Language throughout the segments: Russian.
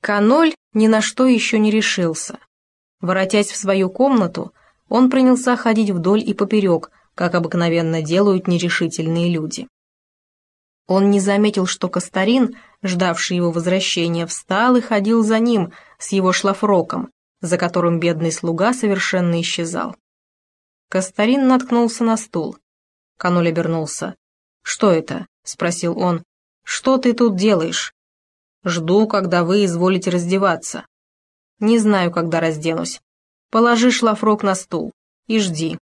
Каноль ни на что еще не решился. Воротясь в свою комнату, он принялся ходить вдоль и поперек, как обыкновенно делают нерешительные люди. Он не заметил, что Кастарин, ждавший его возвращения, встал и ходил за ним с его шлафроком, за которым бедный слуга совершенно исчезал. Кастарин наткнулся на стул. Кануль обернулся. «Что это?» — спросил он. «Что ты тут делаешь?» «Жду, когда вы изволите раздеваться». «Не знаю, когда разденусь. Положи шлафрок на стул и жди».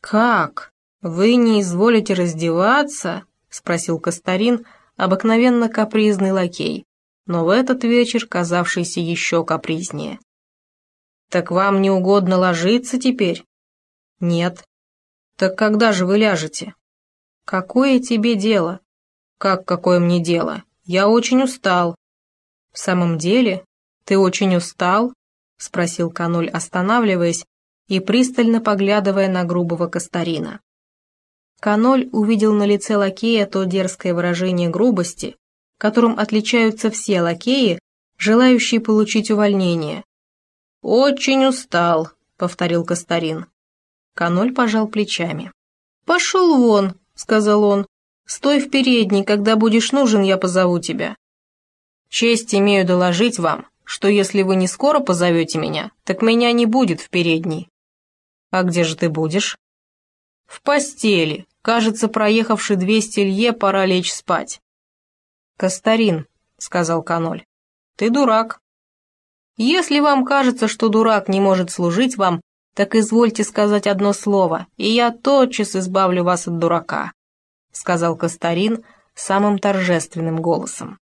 «Как? Вы не изволите раздеваться?» — спросил Кастарин, обыкновенно капризный лакей, но в этот вечер казавшийся еще капризнее. «Так вам не угодно ложиться теперь?» «Нет». «Так когда же вы ляжете?» «Какое тебе дело?» «Как какое мне дело? Я очень устал». «В самом деле? Ты очень устал?» — спросил Кануль, останавливаясь и пристально поглядывая на грубого Кастарина. Каноль увидел на лице лакея то дерзкое выражение грубости, которым отличаются все лакеи, желающие получить увольнение. «Очень устал», — повторил Кастарин. Каноль пожал плечами. «Пошел вон», — сказал он. «Стой в передней, когда будешь нужен, я позову тебя». «Честь имею доложить вам, что если вы не скоро позовете меня, так меня не будет в передней». «А где же ты будешь?» «В постели. Кажется, проехавши двести лье, пора лечь спать». «Кастарин», — сказал Каноль, — «ты дурак». «Если вам кажется, что дурак не может служить вам, так извольте сказать одно слово, и я тотчас избавлю вас от дурака», — сказал Кастарин самым торжественным голосом.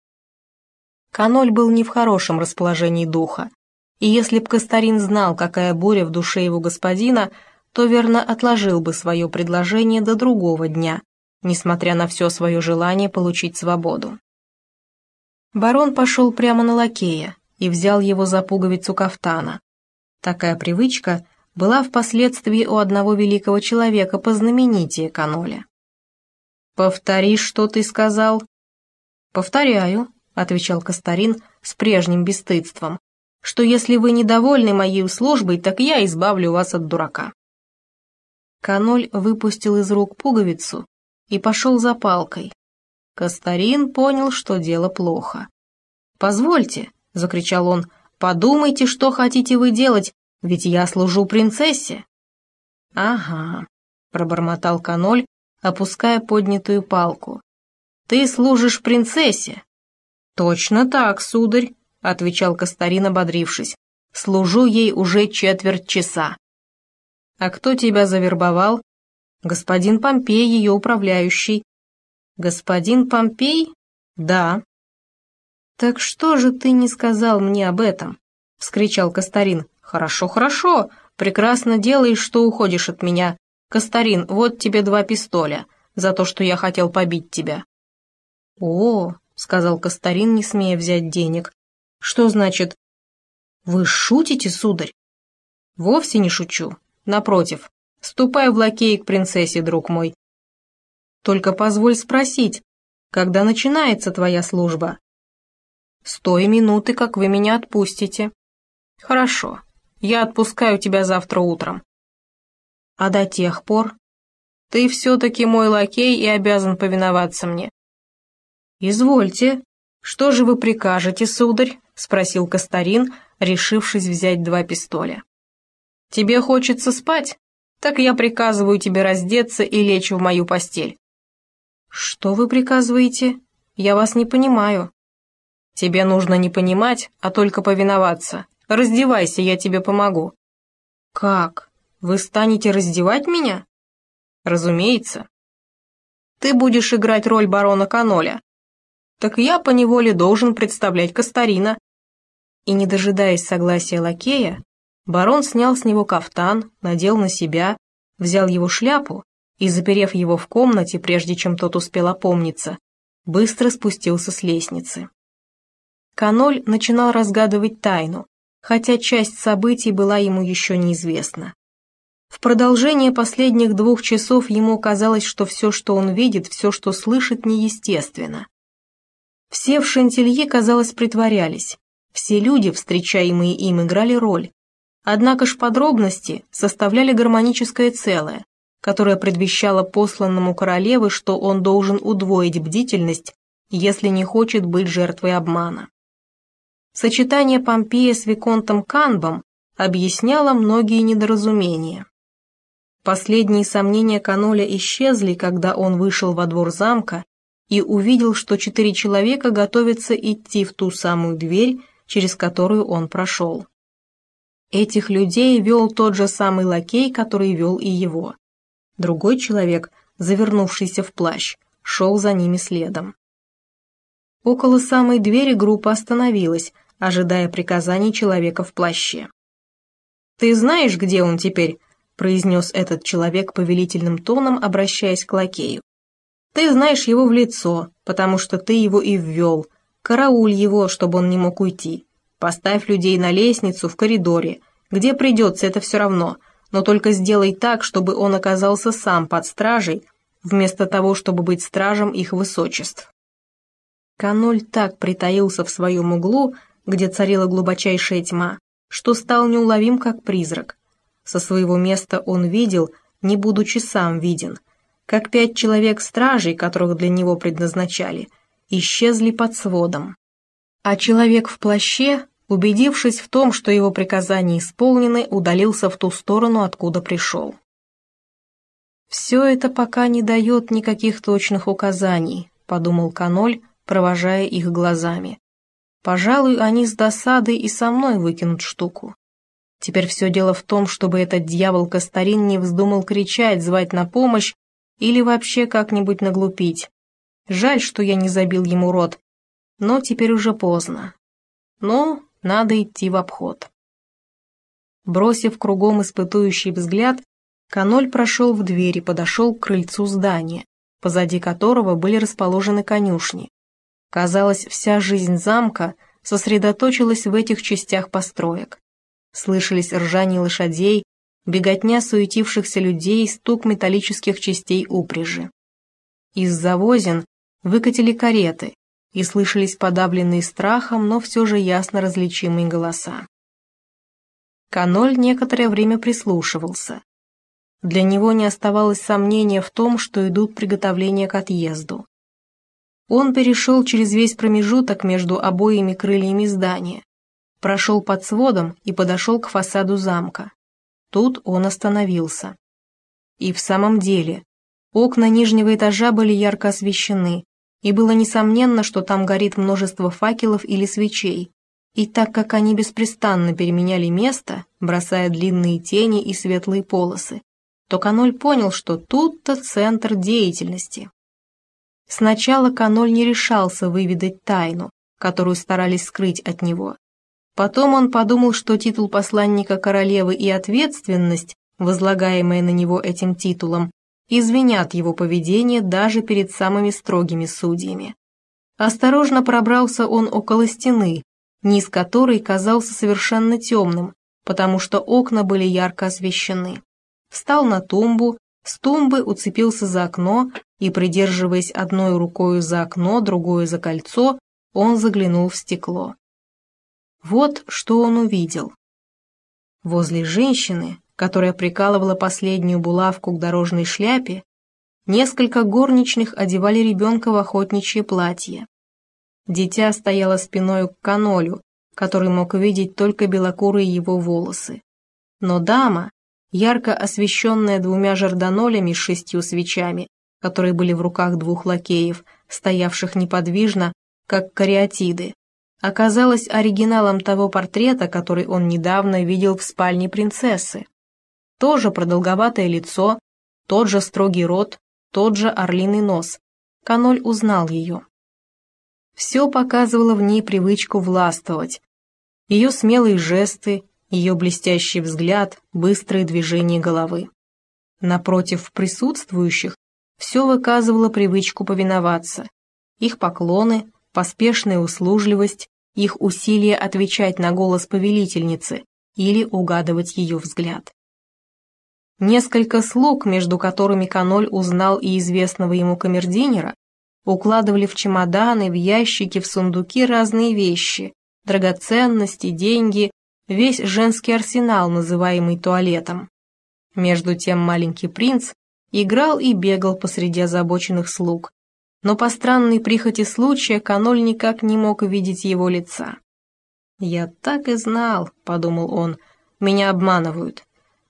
Каноль был не в хорошем расположении духа, и если б Кастарин знал, какая буря в душе его господина, — то верно отложил бы свое предложение до другого дня, несмотря на все свое желание получить свободу. Барон пошел прямо на лакея и взял его за пуговицу кафтана. Такая привычка была впоследствии у одного великого человека познаменитее Каноля. «Повтори, что ты сказал». «Повторяю», — отвечал Кастарин с прежним бесстыдством, «что если вы недовольны моей службой, так я избавлю вас от дурака». Каноль выпустил из рук пуговицу и пошел за палкой. Кастарин понял, что дело плохо. «Позвольте», — закричал он, — «подумайте, что хотите вы делать, ведь я служу принцессе». «Ага», — пробормотал Каноль, опуская поднятую палку. «Ты служишь принцессе». «Точно так, сударь», — отвечал Кастарин, ободрившись. «Служу ей уже четверть часа». «А кто тебя завербовал?» «Господин Помпей, ее управляющий». «Господин Помпей?» «Да». «Так что же ты не сказал мне об этом?» — вскричал Кастарин. «Хорошо, хорошо, прекрасно делаешь, что уходишь от меня. Кастарин, вот тебе два пистоля за то, что я хотел побить тебя». «О», — сказал Кастарин, не смея взять денег. «Что значит?» «Вы шутите, сударь?» «Вовсе не шучу. Напротив, ступай в лакей к принцессе, друг мой. Только позволь спросить, когда начинается твоя служба? С той минуты, как вы меня отпустите. Хорошо, я отпускаю тебя завтра утром. А до тех пор ты все-таки мой лакей и обязан повиноваться мне. Извольте, что же вы прикажете, сударь? Спросил Кастарин, решившись взять два пистоля. Тебе хочется спать? Так я приказываю тебе раздеться и лечь в мою постель». «Что вы приказываете? Я вас не понимаю». «Тебе нужно не понимать, а только повиноваться. Раздевайся, я тебе помогу». «Как? Вы станете раздевать меня?» «Разумеется». «Ты будешь играть роль барона Каноля». «Так я поневоле должен представлять Кастарина». И, не дожидаясь согласия лакея, Барон снял с него кафтан, надел на себя, взял его шляпу и, заперев его в комнате, прежде чем тот успел опомниться, быстро спустился с лестницы. Каноль начинал разгадывать тайну, хотя часть событий была ему еще неизвестна. В продолжение последних двух часов ему казалось, что все, что он видит, все, что слышит, неестественно. Все в Шантилье, казалось, притворялись, Все люди, встречаемые им, играли роль. Однако ж подробности составляли гармоническое целое, которое предвещало посланному королевы, что он должен удвоить бдительность, если не хочет быть жертвой обмана. Сочетание Помпея с Виконтом Канбом объясняло многие недоразумения. Последние сомнения Каноля исчезли, когда он вышел во двор замка и увидел, что четыре человека готовятся идти в ту самую дверь, через которую он прошел. Этих людей вел тот же самый лакей, который вел и его. Другой человек, завернувшийся в плащ, шел за ними следом. Около самой двери группа остановилась, ожидая приказаний человека в плаще. «Ты знаешь, где он теперь?» – произнес этот человек повелительным тоном, обращаясь к лакею. «Ты знаешь его в лицо, потому что ты его и ввел. Карауль его, чтобы он не мог уйти. Поставь людей на лестницу в коридоре. Где придется, это все равно, но только сделай так, чтобы он оказался сам под стражей, вместо того, чтобы быть стражем их высочеств». Каноль так притаился в своем углу, где царила глубочайшая тьма, что стал неуловим как призрак. Со своего места он видел, не будучи сам виден, как пять человек-стражей, которых для него предназначали, исчезли под сводом. А человек в плаще, убедившись в том, что его приказания исполнены, удалился в ту сторону, откуда пришел. «Все это пока не дает никаких точных указаний», — подумал Каноль, провожая их глазами. Пожалуй, они с досадой и со мной выкинут штуку. Теперь все дело в том, чтобы этот дьявол Кастарин не вздумал кричать, звать на помощь или вообще как-нибудь наглупить. Жаль, что я не забил ему рот, но теперь уже поздно. Но надо идти в обход. Бросив кругом испытующий взгляд, Каноль прошел в дверь и подошел к крыльцу здания, позади которого были расположены конюшни. Казалось, вся жизнь замка сосредоточилась в этих частях построек. Слышались ржание лошадей, беготня суетившихся людей, стук металлических частей упряжи. Из завозин выкатили кареты, и слышались подавленные страхом, но все же ясно различимые голоса. Каноль некоторое время прислушивался. Для него не оставалось сомнения в том, что идут приготовления к отъезду. Он перешел через весь промежуток между обоими крыльями здания, прошел под сводом и подошел к фасаду замка. Тут он остановился. И в самом деле, окна нижнего этажа были ярко освещены, и было несомненно, что там горит множество факелов или свечей. И так как они беспрестанно переменяли место, бросая длинные тени и светлые полосы, то Каноль понял, что тут-то центр деятельности. Сначала Каноль не решался выведать тайну, которую старались скрыть от него. Потом он подумал, что титул посланника королевы и ответственность, возлагаемая на него этим титулом, извинят его поведение даже перед самыми строгими судьями. Осторожно пробрался он около стены, низ которой казался совершенно темным, потому что окна были ярко освещены. Встал на тумбу, с тумбы уцепился за окно и, придерживаясь одной рукой за окно, другой за кольцо, он заглянул в стекло. Вот что он увидел. Возле женщины, которая прикалывала последнюю булавку к дорожной шляпе, несколько горничных одевали ребенка в охотничье платье. Дитя стояло спиной к канолю, который мог видеть только белокурые его волосы. Но дама, ярко освещенная двумя жарданолями с шестью свечами, которые были в руках двух лакеев, стоявших неподвижно, как кариатиды, оказалась оригиналом того портрета, который он недавно видел в спальне принцессы. Тоже продолговатое лицо, тот же строгий рот, тот же орлиный нос. Каноль узнал ее. Все показывало в ней привычку властвовать. Ее смелые жесты, ее блестящий взгляд, быстрые движения головы. Напротив присутствующих все выказывало привычку повиноваться. Их поклоны, поспешная услужливость, их усилия отвечать на голос повелительницы или угадывать ее взгляд. Несколько слуг, между которыми Каноль узнал и известного ему камердинера, укладывали в чемоданы, в ящики, в сундуки разные вещи, драгоценности, деньги, весь женский арсенал, называемый туалетом. Между тем маленький принц играл и бегал посреди озабоченных слуг, но по странной прихоти случая Каноль никак не мог видеть его лица. «Я так и знал», — подумал он, — «меня обманывают.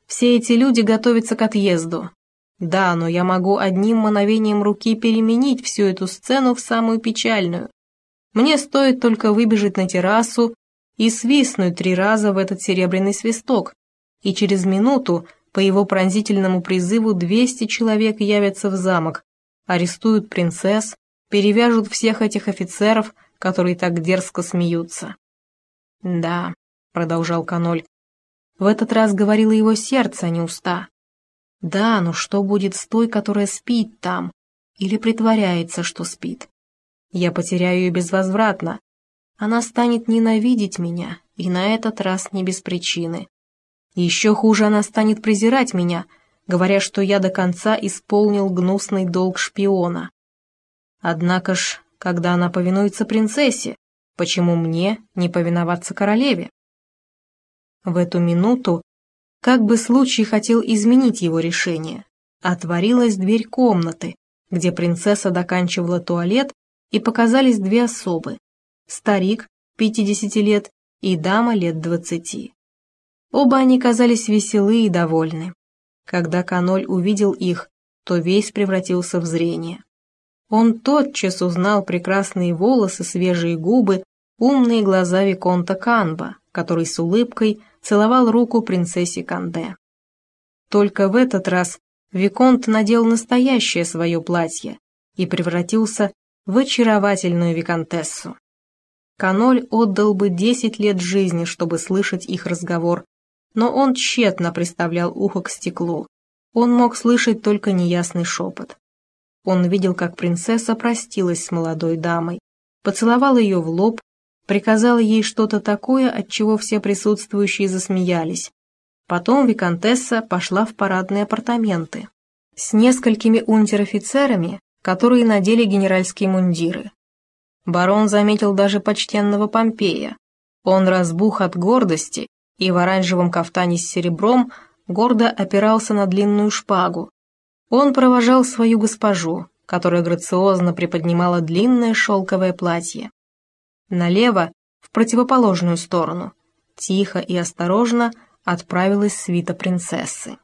Все эти люди готовятся к отъезду. Да, но я могу одним мановением руки переменить всю эту сцену в самую печальную. Мне стоит только выбежать на террасу и свистнуть три раза в этот серебряный свисток, и через минуту по его пронзительному призыву 200 человек явятся в замок, арестуют принцесс, перевяжут всех этих офицеров, которые так дерзко смеются. «Да», — продолжал Каноль, — «в этот раз говорило его сердце, а не уста. Да, но что будет с той, которая спит там или притворяется, что спит? Я потеряю ее безвозвратно. Она станет ненавидеть меня, и на этот раз не без причины. Еще хуже она станет презирать меня, говоря, что я до конца исполнил гнусный долг шпиона. Однако ж, когда она повинуется принцессе, почему мне не повиноваться королеве? В эту минуту как бы случай хотел изменить его решение. Отворилась дверь комнаты, где принцесса доканчивала туалет, и показались две особы. Старик, 50 лет, и дама лет 20. Оба они казались веселы и довольны. Когда Каноль увидел их, то весь превратился в зрение. Он тотчас узнал прекрасные волосы, свежие губы, умные глаза Виконта Канба, который с улыбкой целовал руку принцессе Канде. Только в этот раз Виконт надел настоящее свое платье и превратился в очаровательную виконтессу. Каноль отдал бы десять лет жизни, чтобы слышать их разговор, но он тщетно приставлял ухо к стеклу. Он мог слышать только неясный шепот. Он видел, как принцесса простилась с молодой дамой, поцеловал ее в лоб приказала ей что-то такое, от чего все присутствующие засмеялись. Потом виконтесса пошла в парадные апартаменты с несколькими унтер-офицерами, которые надели генеральские мундиры. Барон заметил даже почтенного Помпея. Он разбух от гордости и в оранжевом кафтане с серебром гордо опирался на длинную шпагу. Он провожал свою госпожу, которая грациозно приподнимала длинное шелковое платье. Налево, в противоположную сторону, тихо и осторожно отправилась свита принцессы.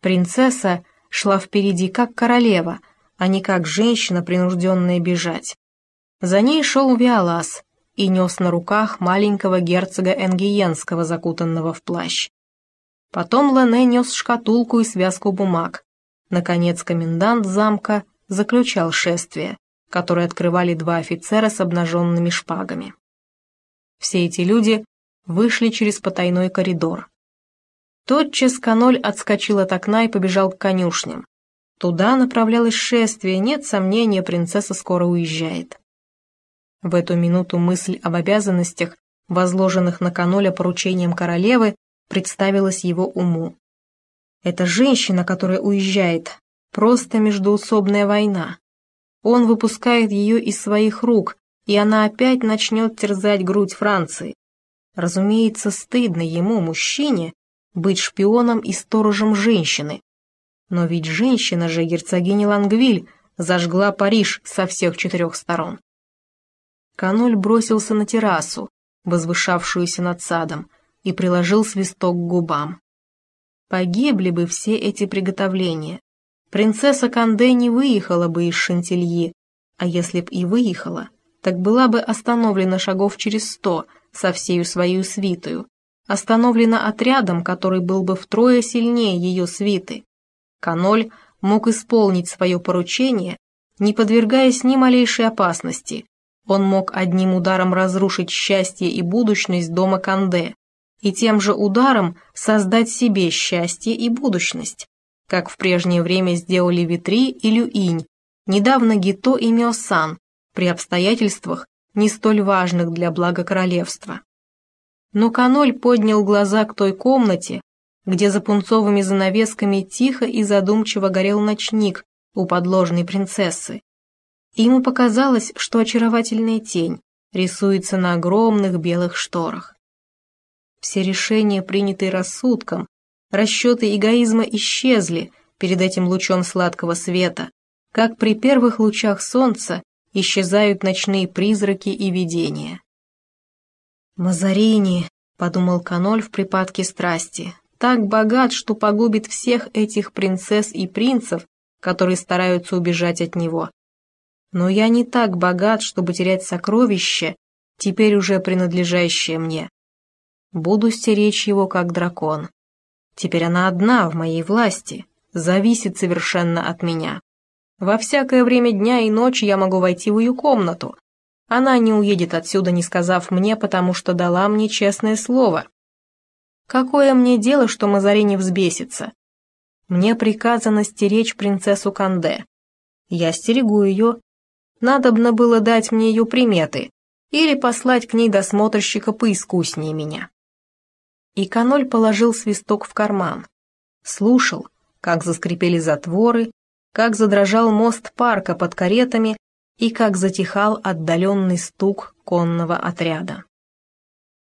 Принцесса шла впереди как королева, а не как женщина, принужденная бежать. За ней шел Виолас и нес на руках маленького герцога Энгиенского, закутанного в плащ. Потом Лене нес шкатулку и связку бумаг. Наконец комендант замка заключал шествие, которые открывали два офицера с обнаженными шпагами. Все эти люди вышли через потайной коридор. Тотчас Каноль отскочил от окна и побежал к конюшням. Туда направлялось шествие, нет сомнения, принцесса скоро уезжает. В эту минуту мысль об обязанностях, возложенных на Каноля поручением королевы, представилась его уму. Это женщина, которая уезжает, просто междуусобная война. Он выпускает ее из своих рук, и она опять начнет терзать грудь Франции. Разумеется, стыдно ему, мужчине, быть шпионом и сторожем женщины. Но ведь женщина же, герцогиня Лангвиль, зажгла Париж со всех четырех сторон. Каноль бросился на террасу, возвышавшуюся над садом, и приложил свисток к губам. Погибли бы все эти приготовления, принцесса Канде не выехала бы из Шантильи, а если б и выехала, так была бы остановлена шагов через сто со всею своей свитою, остановлена отрядом, который был бы втрое сильнее ее свиты. Каноль мог исполнить свое поручение, не подвергаясь ни малейшей опасности. Он мог одним ударом разрушить счастье и будущность дома Канде, и тем же ударом создать себе счастье и будущность как в прежнее время сделали Витри и Люинь, недавно Гито и Миосан, при обстоятельствах, не столь важных для блага королевства. Но Каноль поднял глаза к той комнате, где за пунцовыми занавесками тихо и задумчиво горел ночник у подложной принцессы. Ему показалось, что очаровательная тень, рисуется на огромных белых шторах. Все решения, принятые рассудком, расчеты эгоизма исчезли перед этим лучом сладкого света, как при первых лучах солнца исчезают ночные призраки и видения. «Мазарини», — подумал Каноль в припадке страсти, так богат, что погубит всех этих принцесс и принцев, которые стараются убежать от него. Но я не так богат, чтобы терять сокровище, теперь уже принадлежащее мне. Буду стеречь его, как дракон. Теперь она одна в моей власти, зависит совершенно от меня. Во всякое время дня и ночи я могу войти в ее комнату. Она не уедет отсюда, не сказав мне, потому что дала мне честное слово. Какое мне дело, что Мазарини взбесится? Мне приказано стеречь принцессу Канде. Я стерегу ее. Надобно было дать мне ее приметы или послать к ней досмотрщика поискуснее меня. И Каноль положил свисток в карман. Слушал, как заскрипели затворы, как задрожал мост парка под каретами и как затихал отдаленный стук конного отряда.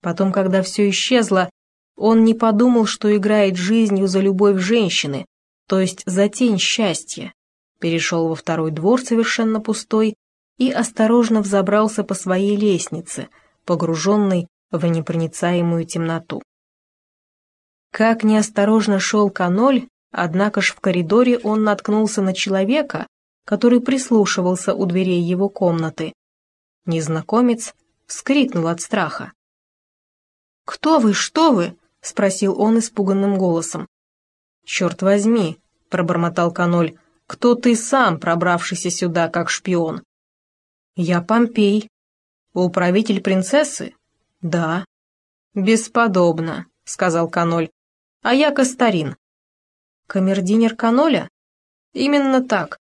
Потом, когда все исчезло, он не подумал, что играет жизнью за любовь женщины, то есть за тень счастья. Перешел во второй двор совершенно пустой и осторожно взобрался по своей лестнице, погруженной в непроницаемую темноту. Как неосторожно шел каноль, однако ж в коридоре он наткнулся на человека, который прислушивался у дверей его комнаты. Незнакомец вскрикнул от страха. «Кто вы, что вы?» — спросил он испуганным голосом. «Черт возьми!» — пробормотал каноль. «Кто ты сам, пробравшийся сюда как шпион?» «Я Помпей. Управитель принцессы?» «Да». «Бесподобно», — сказал каноль а я Кастарин». «Камердинер Каноля?» «Именно так».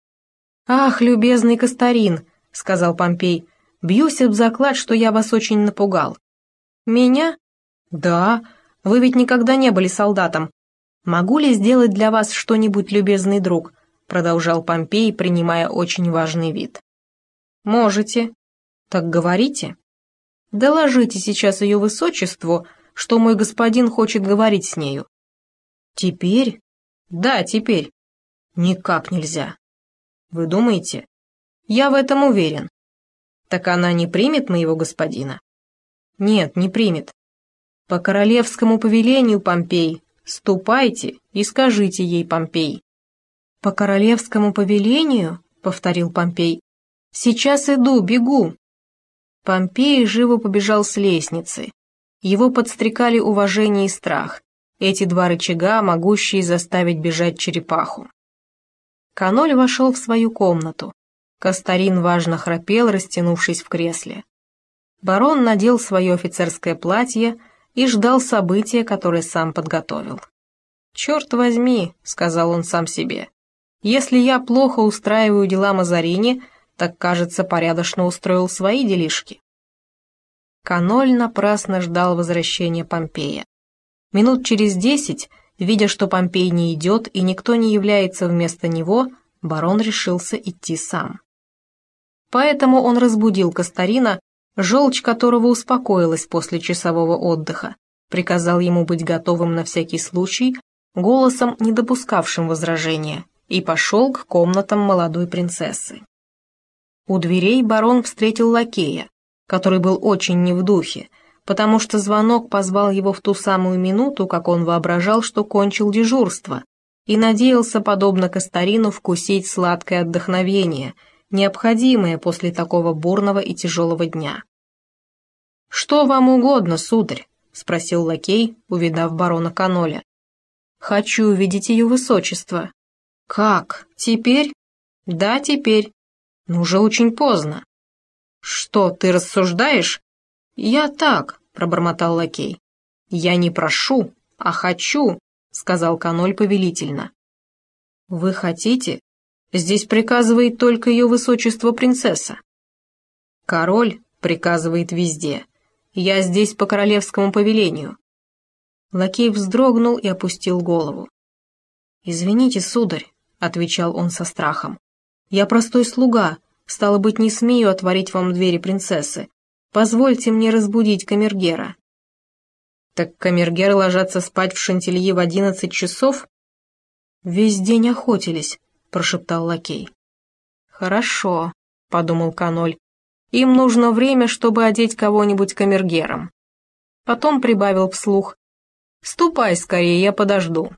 «Ах, любезный Кастарин», — сказал Помпей, — «бьюсь об заклад, что я вас очень напугал». «Меня?» «Да, вы ведь никогда не были солдатом. Могу ли сделать для вас что-нибудь, любезный друг?» — продолжал Помпей, принимая очень важный вид. «Можете». «Так говорите». «Доложите сейчас ее высочеству, что мой господин хочет говорить с нею. Теперь? Да, теперь. Никак нельзя. Вы думаете? Я в этом уверен. Так она не примет моего господина? Нет, не примет. По королевскому повелению, Помпей, ступайте и скажите ей, Помпей. По королевскому повелению, повторил Помпей, сейчас иду, бегу. Помпей живо побежал с лестницы. Его подстрекали уважение и страх. Эти два рычага, могущие заставить бежать черепаху. Каноль вошел в свою комнату. Кастарин важно храпел, растянувшись в кресле. Барон надел свое офицерское платье и ждал события, которое сам подготовил. «Черт возьми», — сказал он сам себе, — «если я плохо устраиваю дела Мазарини, так, кажется, порядочно устроил свои делишки». Каноль напрасно ждал возвращения Помпея. Минут через десять, видя, что Помпей не идет и никто не является вместо него, барон решился идти сам. Поэтому он разбудил Кастарина, желчь которого успокоилась после часового отдыха, приказал ему быть готовым на всякий случай, голосом, не допускавшим возражения, и пошел к комнатам молодой принцессы. У дверей барон встретил лакея, который был очень не в духе, потому что звонок позвал его в ту самую минуту, как он воображал, что кончил дежурство, и надеялся, подобно Кастарину, вкусить сладкое отдохновение, необходимое после такого бурного и тяжелого дня. «Что вам угодно, сударь?» — спросил лакей, увидав барона Каноля. «Хочу увидеть ее высочество». «Как? Теперь?» «Да, теперь. Но уже очень поздно». «Что, ты рассуждаешь?» «Я так», — пробормотал лакей. «Я не прошу, а хочу», — сказал Каноль повелительно. «Вы хотите? Здесь приказывает только ее высочество принцесса». «Король приказывает везде. Я здесь по королевскому повелению». Лакей вздрогнул и опустил голову. «Извините, сударь», — отвечал он со страхом. «Я простой слуга, стало быть, не смею отворить вам двери принцессы. Позвольте мне разбудить камергера». «Так камергеры ложатся спать в Шантильи в одиннадцать часов?» «Весь день охотились», — прошептал лакей. «Хорошо», — подумал Каноль. «Им нужно время, чтобы одеть кого-нибудь камергером». Потом прибавил вслух. «Ступай скорее, я подожду».